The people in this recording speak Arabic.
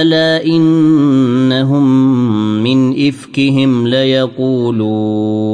الا انهم من افكهم ليقولون